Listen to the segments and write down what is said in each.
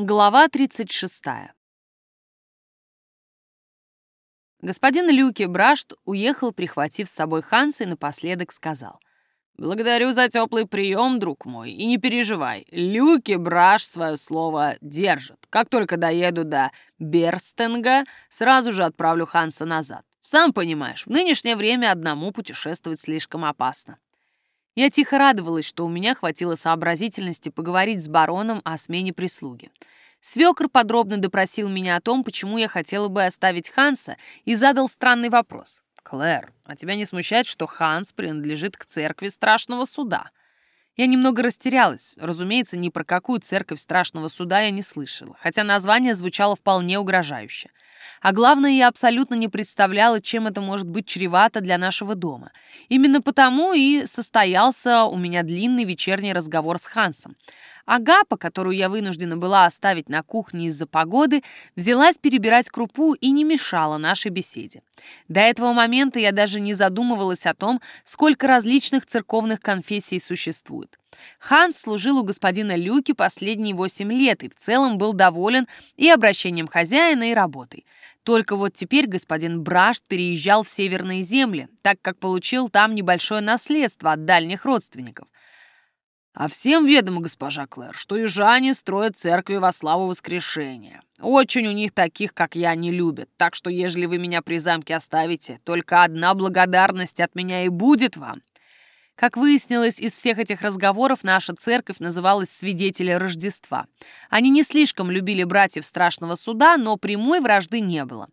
Глава 36. Господин Люки Брашт уехал, прихватив с собой Ханса, и напоследок сказал. «Благодарю за теплый прием, друг мой, и не переживай, Люки Браш свое слово держит. Как только доеду до Берстенга, сразу же отправлю Ханса назад. Сам понимаешь, в нынешнее время одному путешествовать слишком опасно». Я тихо радовалась, что у меня хватило сообразительности поговорить с бароном о смене прислуги. Свекр подробно допросил меня о том, почему я хотела бы оставить Ханса, и задал странный вопрос. «Клэр, а тебя не смущает, что Ханс принадлежит к церкви страшного суда?» Я немного растерялась. Разумеется, ни про какую церковь страшного суда я не слышала, хотя название звучало вполне угрожающе. А главное, я абсолютно не представляла, чем это может быть чревато для нашего дома. Именно потому и состоялся у меня длинный вечерний разговор с Хансом. Агапа, которую я вынуждена была оставить на кухне из-за погоды, взялась перебирать крупу и не мешала нашей беседе. До этого момента я даже не задумывалась о том, сколько различных церковных конфессий существует. Ханс служил у господина Люки последние восемь лет и в целом был доволен и обращением хозяина, и работой. Только вот теперь господин Брашт переезжал в северные земли, так как получил там небольшое наследство от дальних родственников. А всем ведомо, госпожа Клэр, что южане строят церкви во славу воскрешения. Очень у них таких, как я, не любят, так что, ежели вы меня при замке оставите, только одна благодарность от меня и будет вам. Как выяснилось, из всех этих разговоров наша церковь называлась «Свидетели Рождества». Они не слишком любили братьев Страшного Суда, но прямой вражды не было.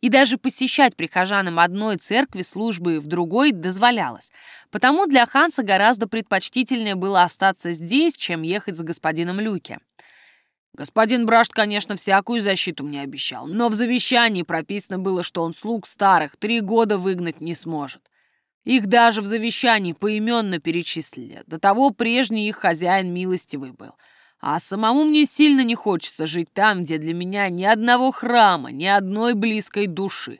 И даже посещать прихожанам одной церкви службы в другой дозволялось. Потому для Ханса гораздо предпочтительнее было остаться здесь, чем ехать с господином Люке. Господин Брашт, конечно, всякую защиту мне обещал, но в завещании прописано было, что он слуг старых три года выгнать не сможет. Их даже в завещании поименно перечислили. До того прежний их хозяин милостивый был. А самому мне сильно не хочется жить там, где для меня ни одного храма, ни одной близкой души.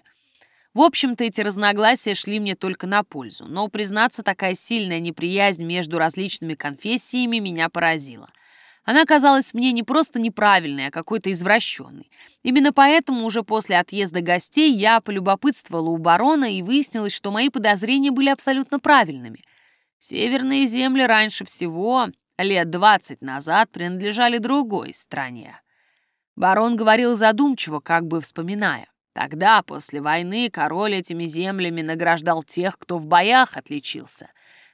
В общем-то, эти разногласия шли мне только на пользу, но, признаться, такая сильная неприязнь между различными конфессиями меня поразила. Она казалась мне не просто неправильной, а какой-то извращенной. Именно поэтому уже после отъезда гостей я полюбопытствовала у барона и выяснилось, что мои подозрения были абсолютно правильными. Северные земли раньше всего, лет двадцать назад, принадлежали другой стране. Барон говорил задумчиво, как бы вспоминая. Тогда, после войны, король этими землями награждал тех, кто в боях отличился.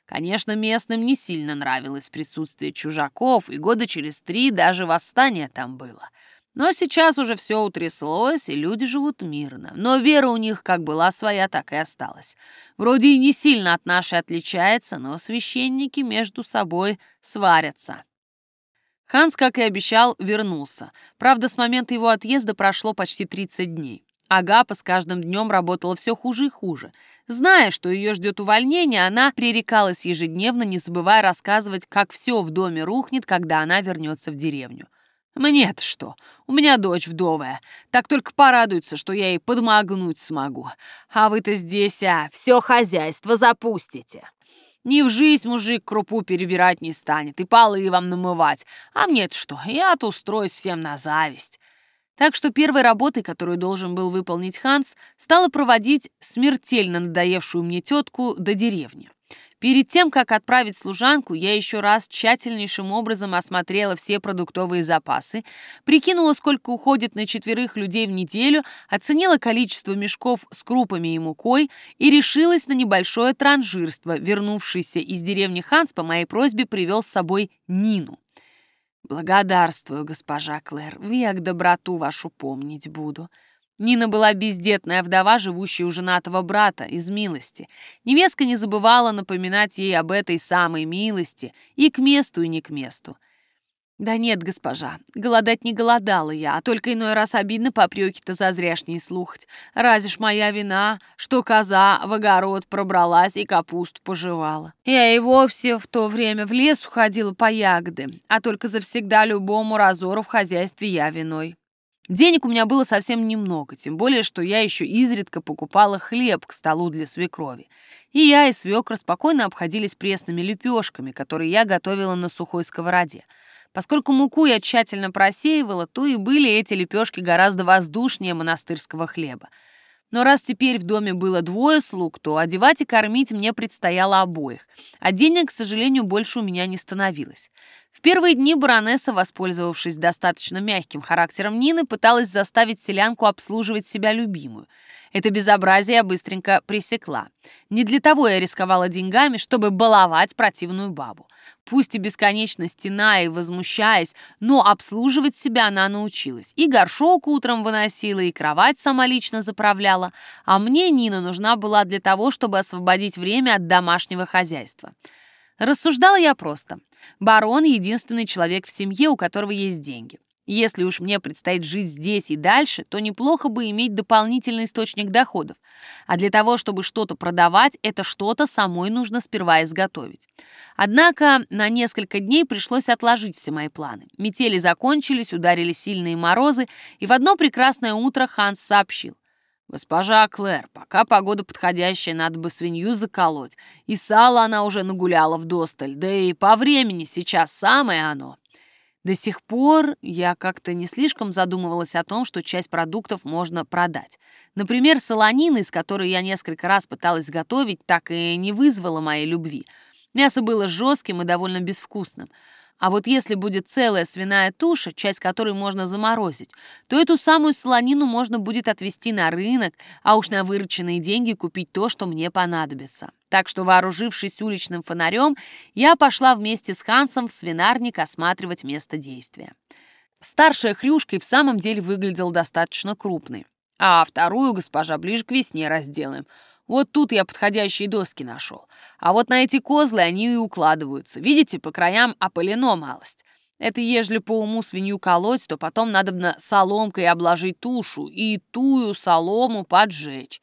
Конечно, местным не сильно нравилось присутствие чужаков, и года через три даже восстание там было. Но сейчас уже все утряслось, и люди живут мирно. Но вера у них как была своя, так и осталась. Вроде и не сильно от нашей отличается, но священники между собой сварятся. Ханс, как и обещал, вернулся. Правда, с момента его отъезда прошло почти 30 дней. Агапа с каждым днем работала все хуже и хуже. Зная, что ее ждет увольнение, она пререкалась ежедневно, не забывая рассказывать, как все в доме рухнет, когда она вернется в деревню. «Мне-то что? У меня дочь вдовая. Так только порадуется, что я ей подмогнуть смогу. А вы-то здесь, а, все хозяйство запустите. Ни в жизнь мужик крупу перебирать не станет и полы вам намывать. А мне-то что? Я-то устроюсь всем на зависть. Так что первой работой, которую должен был выполнить Ханс, стало проводить смертельно надоевшую мне тетку до деревни. Перед тем, как отправить служанку, я еще раз тщательнейшим образом осмотрела все продуктовые запасы, прикинула, сколько уходит на четверых людей в неделю, оценила количество мешков с крупами и мукой и решилась на небольшое транжирство. Вернувшийся из деревни Ханс по моей просьбе привел с собой Нину. «Благодарствую, госпожа Клэр, век доброту вашу помнить буду». Нина была бездетная вдова, живущая у женатого брата, из милости. Невестка не забывала напоминать ей об этой самой милости и к месту, и не к месту. «Да нет, госпожа, голодать не голодала я, а только иной раз обидно попреки-то зазряшней слухать. Разве ж моя вина, что коза в огород пробралась и капусту пожевала. Я и вовсе в то время в лес уходила по ягоды, а только завсегда любому разору в хозяйстве я виной». Денег у меня было совсем немного, тем более, что я еще изредка покупала хлеб к столу для свекрови. И я, и свекра спокойно обходились пресными лепешками, которые я готовила на сухой сковороде. Поскольку муку я тщательно просеивала, то и были эти лепешки гораздо воздушнее монастырского хлеба. Но раз теперь в доме было двое слуг, то одевать и кормить мне предстояло обоих, а денег, к сожалению, больше у меня не становилось. В первые дни баронесса, воспользовавшись достаточно мягким характером Нины, пыталась заставить селянку обслуживать себя любимую. Это безобразие быстренько пресекла. Не для того я рисковала деньгами, чтобы баловать противную бабу. Пусть и бесконечно стеная и возмущаясь, но обслуживать себя она научилась. И горшок утром выносила, и кровать сама лично заправляла. А мне Нина нужна была для того, чтобы освободить время от домашнего хозяйства. Рассуждала я просто. Барон — единственный человек в семье, у которого есть деньги. Если уж мне предстоит жить здесь и дальше, то неплохо бы иметь дополнительный источник доходов. А для того, чтобы что-то продавать, это что-то самой нужно сперва изготовить. Однако на несколько дней пришлось отложить все мои планы. Метели закончились, ударили сильные морозы, и в одно прекрасное утро Ханс сообщил. «Госпожа Клэр, пока погода подходящая, надо бы свинью заколоть. И сало она уже нагуляла в досталь, да и по времени сейчас самое оно». До сих пор я как-то не слишком задумывалась о том, что часть продуктов можно продать. Например, солонина, из которой я несколько раз пыталась готовить, так и не вызвала моей любви. Мясо было жестким и довольно безвкусным. А вот если будет целая свиная туша, часть которой можно заморозить, то эту самую солонину можно будет отвезти на рынок, а уж на вырученные деньги купить то, что мне понадобится. Так что, вооружившись уличным фонарем, я пошла вместе с Хансом в свинарник осматривать место действия. Старшая хрюшка в самом деле выглядела достаточно крупной. А вторую, госпожа, ближе к весне разделаем — вот тут я подходящие доски нашел. А вот на эти козлы они и укладываются. Видите, по краям опылено малость. Это ежели по уму свинью колоть, то потом надо на соломкой обложить тушу и тую солому поджечь.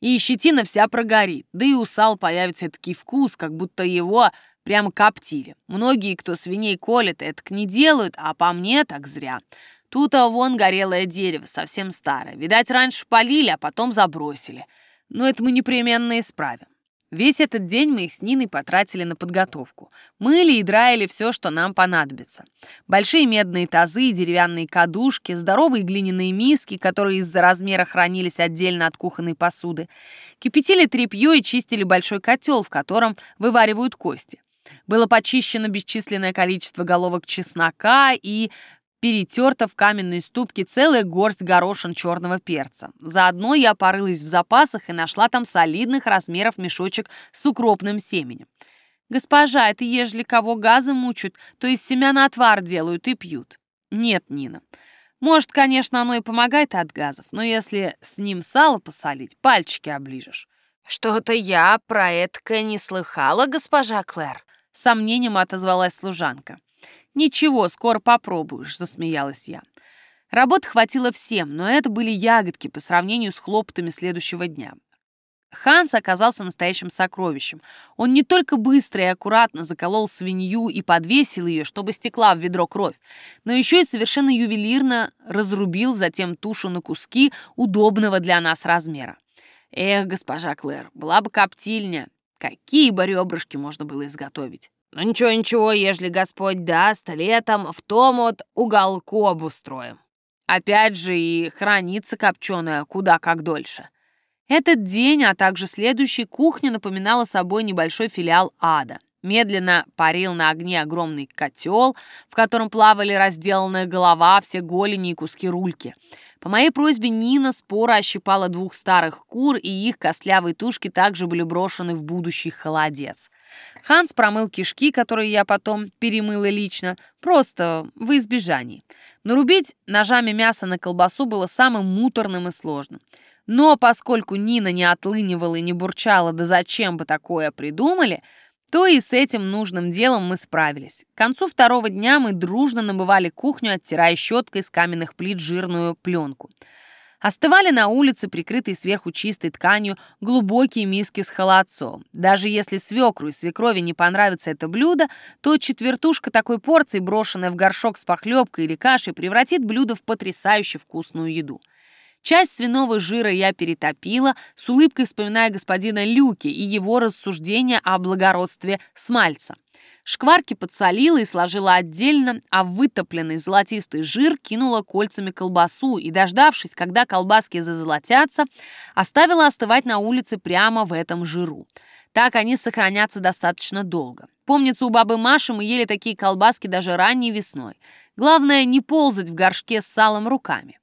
И щетина вся прогорит, да и у сал появится такой вкус, как будто его прямо коптили. Многие, кто свиней колет, это не делают, а по мне так зря. Тут а вон горелое дерево, совсем старое. Видать, раньше полили, а потом забросили. Но это мы непременно исправим. Весь этот день мы с Ниной потратили на подготовку. Мыли и драили все, что нам понадобится. Большие медные тазы, деревянные кадушки, здоровые глиняные миски, которые из-за размера хранились отдельно от кухонной посуды. Кипятили тряпье и чистили большой котел, в котором вываривают кости. Было почищено бесчисленное количество головок чеснока и перетерта в каменной ступке целая горсть горошин черного перца. Заодно я порылась в запасах и нашла там солидных размеров мешочек с укропным семенем. «Госпожа, это ежели кого газы мучают, то из семян отвар делают и пьют». «Нет, Нина. Может, конечно, оно и помогает от газов, но если с ним сало посолить, пальчики оближешь». «Что-то я про это не слыхала, госпожа Клэр», — сомнением отозвалась служанка. «Ничего, скоро попробуешь», — засмеялась я. Работы хватило всем, но это были ягодки по сравнению с хлопотами следующего дня. Ханс оказался настоящим сокровищем. Он не только быстро и аккуратно заколол свинью и подвесил ее, чтобы стекла в ведро кровь, но еще и совершенно ювелирно разрубил затем тушу на куски удобного для нас размера. Эх, госпожа Клэр, была бы коптильня. Какие бы ребрышки можно было изготовить? Ну ничего-ничего, ежели Господь даст, летом в том вот уголку обустроим. Опять же и хранится копченая куда как дольше. Этот день, а также следующий, кухня напоминала собой небольшой филиал ада. Медленно парил на огне огромный котел, в котором плавали разделанная голова, все голени и куски рульки. По моей просьбе Нина споро ощипала двух старых кур, и их костлявые тушки также были брошены в будущий холодец. Ханс промыл кишки, которые я потом перемыла лично, просто в избежании. Но рубить ножами мясо на колбасу было самым муторным и сложным. Но поскольку Нина не отлынивала и не бурчала, да зачем бы такое придумали, то и с этим нужным делом мы справились. К концу второго дня мы дружно набывали кухню, оттирая щеткой с каменных плит жирную пленку. Остывали на улице, прикрытые сверху чистой тканью, глубокие миски с холодцом. Даже если свекру и свекрови не понравится это блюдо, то четвертушка такой порции, брошенная в горшок с похлебкой или кашей, превратит блюдо в потрясающе вкусную еду. Часть свиного жира я перетопила, с улыбкой вспоминая господина Люки и его рассуждения о благородстве смальца. Шкварки подсолила и сложила отдельно, а вытопленный золотистый жир кинула кольцами колбасу и, дождавшись, когда колбаски зазолотятся, оставила остывать на улице прямо в этом жиру. Так они сохранятся достаточно долго. Помнится, у бабы Маши мы ели такие колбаски даже ранней весной. Главное, не ползать в горшке с салом руками.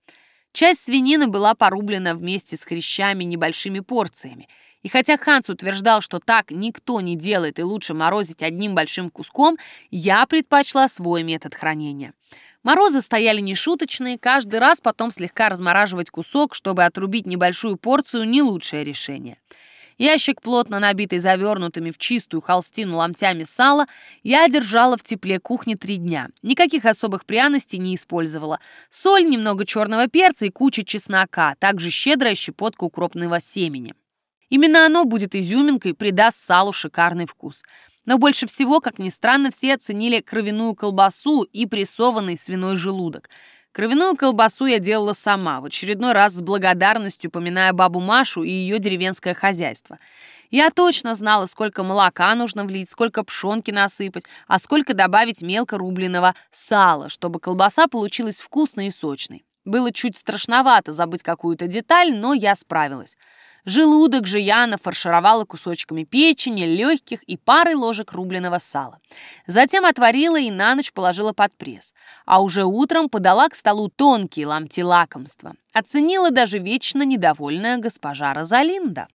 Часть свинины была порублена вместе с хрящами небольшими порциями. И хотя Ханс утверждал, что так никто не делает и лучше морозить одним большим куском, я предпочла свой метод хранения. Морозы стояли нешуточные, каждый раз потом слегка размораживать кусок, чтобы отрубить небольшую порцию, не лучшее решение. Ящик, плотно набитый завернутыми в чистую холстину ломтями сала, я держала в тепле кухни три дня. Никаких особых пряностей не использовала. Соль, немного черного перца и куча чеснока, также щедрая щепотка укропного семени. Именно оно будет изюминкой, придаст салу шикарный вкус. Но больше всего, как ни странно, все оценили кровяную колбасу и прессованный свиной желудок – Кровяную колбасу я делала сама, в очередной раз с благодарностью поминая бабу Машу и ее деревенское хозяйство. Я точно знала, сколько молока нужно влить, сколько пшенки насыпать, а сколько добавить мелко рубленого сала, чтобы колбаса получилась вкусной и сочной. Было чуть страшновато забыть какую-то деталь, но я справилась. Желудок же я нафаршировала кусочками печени, легких и парой ложек рубленого сала. Затем отварила и на ночь положила под пресс. А уже утром подала к столу тонкие ломти лакомства. Оценила даже вечно недовольная госпожа Розалинда.